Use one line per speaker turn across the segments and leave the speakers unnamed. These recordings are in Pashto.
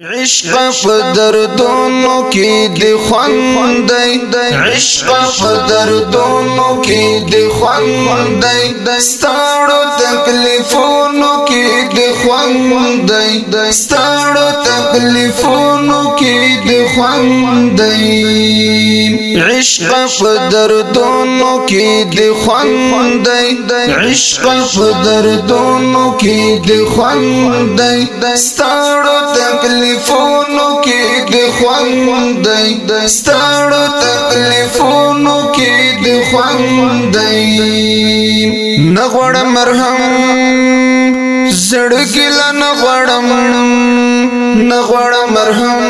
عشق په دردونو کې د خوند دی عشق په دردونو کې د خوند دی ستړو تکلیفونو کې د خوند دی ستړو تکلیفونو کې د خوند دی عشق په دردونو کې د خوند دی عشق په دردونو کې د خوند دی ستړو تکلیفونو کې د خوند دی ستړو تکلیفونو کې د خوند دی نه غړم مرهم زړګل نه غړم نه غړم مرهم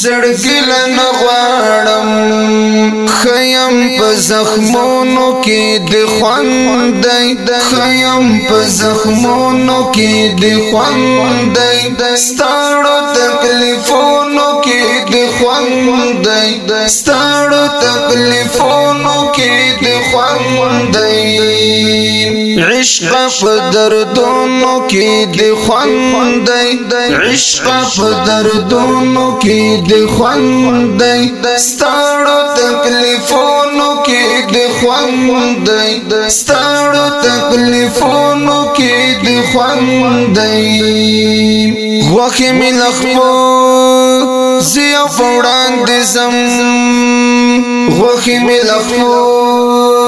زړګل نه غړم خیم په زخمونو کې د خوند د خیم په زخمونو کې د خوند د ستړو تکلیفونو کې د خوند د ستړو تکلیفونو کې د خوند عشق په دردونو کې د خوند دی عشق په دردونو کې د خوند دی ستړو تکلیفونو کې د خوند دی ستړو تکلیفونو کې د خوند دی وخه مې لخپو زیو فوران دې زم وخه مې لخپو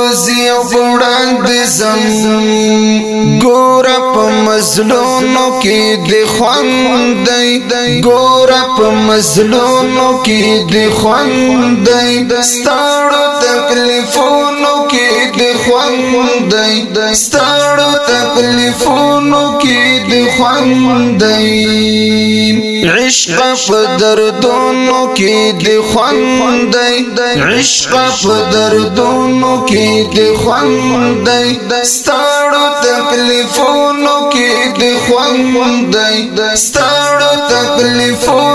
روزي وړاند زم ګور په مظلومو کې د خوند دی ګور په مظلومو کې د خوند دی ستړو تکلیفونو کې د خوند دی ستړو تکلیفونو کې د خوند دی عشق په دردونو کې د خوند دی عشق په دردونو کې د خوند دی ستړو تکلیفونو کې د خوند دی ستړو تکلیفونو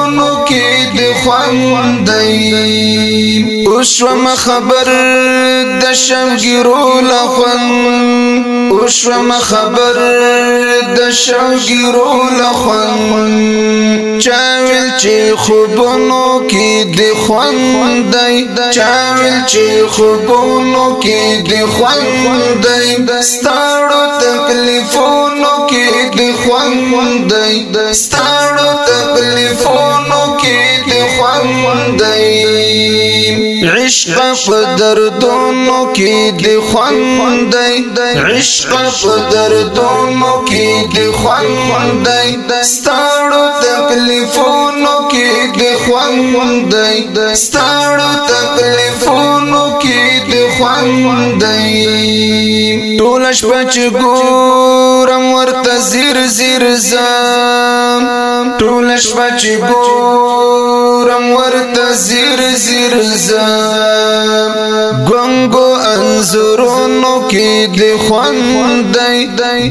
خوند دی اوشم خبر د شمګرو لخن اوشم خبر د شمګرو لخن چاویل چې خوبونو کې د خوند دی چاویل چې خوبونو کې د خوند دی ستړو تکلیفونو کې د خوند دی ستړو تکلیفونو عشق په دردونو کې دی خوند دی عشق په دردونو کې دی خوند دی ستړو تکلیفونو کې دی خوند دی ستړو تکلیفونو کې دی خوند دی ټول شپه چې ګورم ورته زیر زیر زم ټول شپه چې ګورم ورته زیر زیر زم ګنګو انزورونو کې د خوند دی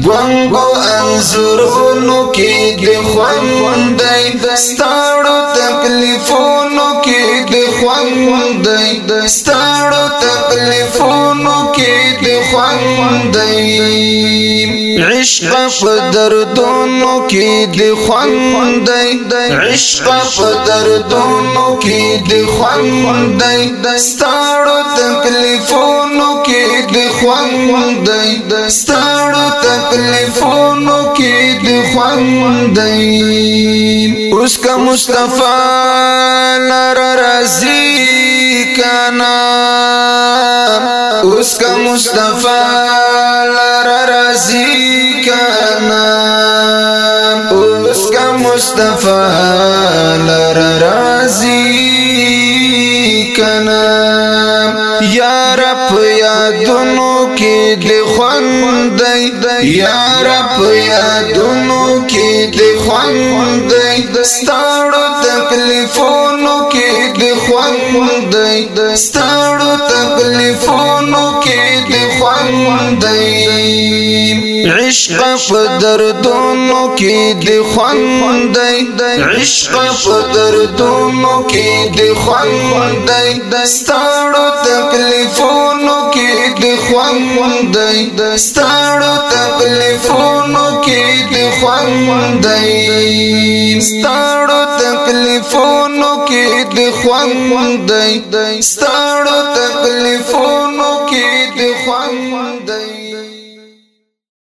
ګنګو انزورونو کې د خوند دی ستړو تکلیفونو کې د خوند دی ستړو تکلیفونو کې د خوند دی عشق په دردونو کې دی خوند دی عشق په دردونو کې دی خوند دی ستړو تکلیفونو کې دی خوند دی ستړو تکلیفونو کې دی خوند دی اوس کا مصطفی لار رازی کنا اوس کا مصطفی راضی کنا اوس کا مصطفی لر راضی کنا یا رب یادونو کې د خوند دی یا رب یادونو کې د خوند دی ستړو تکلیفونو کې د خوند دی ستړو تکلیفونو عشق په دردونو کې دی خوند دی عشق په دردونو کې دی خوند دی ستړو تکلیفونو کې دی خوند دی ستړو تکلیفونو کې دی خوند دی ستړو تکلیفونو کې دی خوند دی ستړو تکلیفونو کې دی خوند دی